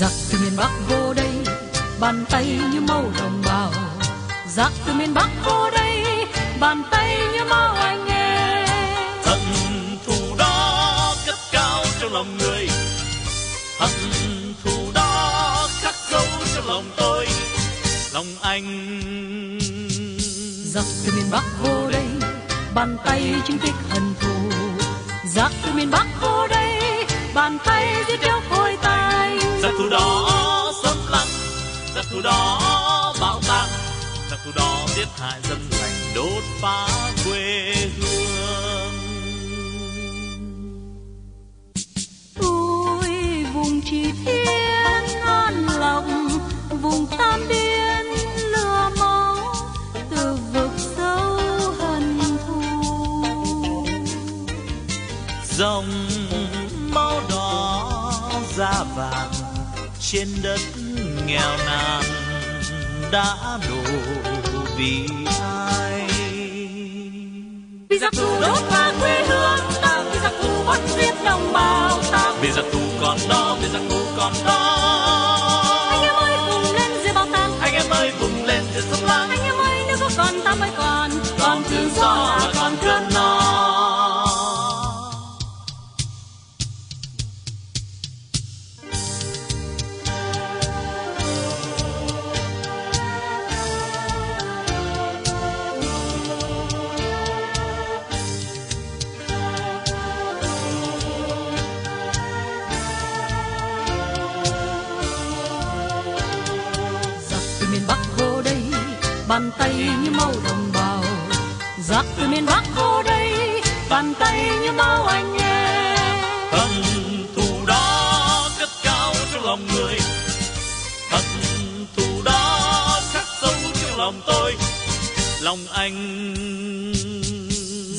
giặc từ miền bắc vô đây bàn tay như màu đồng bào. Giặc từ miền bắc vô đây bàn tay như máu anh nghe. Hận thù đó cất cao trong lòng người. Hận thù đó khắc sâu trong lòng tôi. Lòng anh. Giặc từ miền bắc vô đây bàn tay chứng tích hận thù. Giặc từ miền bắc vô đó bạo tàn giặc thù đó giết hại dân lành đốt phá quê hương. Ôi vùng chỉ thiên an lòng vùng tam biên lửa máu từ vực sâu hận thù. Dòng máu đỏ da vàng trên đất nghèo nàn đã đổ vì ai? Vì giặc thù đốt phá quê hương ta vì giặc thù bắt giết đồng bào ta. Vì giặc thù còn đó vì giặc thù còn đó. Anh em ơi vùng lên giữa bao tang anh em ơi vùng lên để sống lắng anh em ơi nếu có còn ta mới còn bàn tay như máu đồng bào giặc từ miền bắc vô đây bàn tay như máu anh nghe. Hận thù đó cất cao trong lòng người. Hận thù đó khắc sâu trong lòng tôi. Lòng anh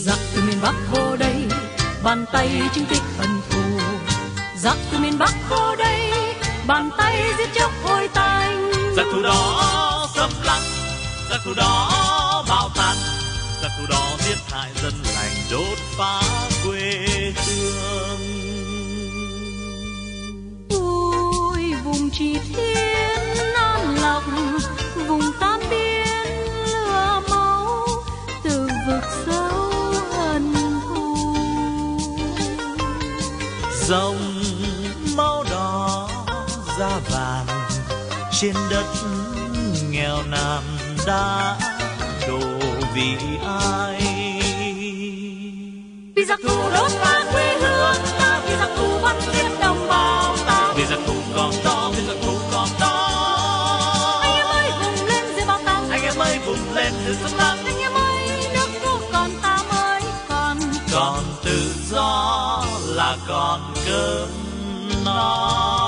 giặc từ miền bắc vô đây bàn tay chứng tích hận thù. Giặc từ miền bắc vô đây bàn tay giết chóc hôi tanh. Giặc thù đó xâm lăng giặc thù đó bạo tàn. Giặc thù đó giết hại dân lành đốt phá quê hương. Ôi vùng chỉ thiên an lòng vùng tam biên lửa máu từ vực sâu hận thù. Dòng máu đỏ da vàng trên đất nghèo nàn đã đổ vì ai? Vì giặc thù đốt phá quê hương ta vì giặc thù bắt giết đồng bào ta. Vì giặc thù còn đó vì giặc thù còn đó anh em ơi vùng lên giữa bao tang anh em ơi vùng lên từ sông lắng anh em ơi nước cứu còn ta mới còn. Còn tự do là còn cơm no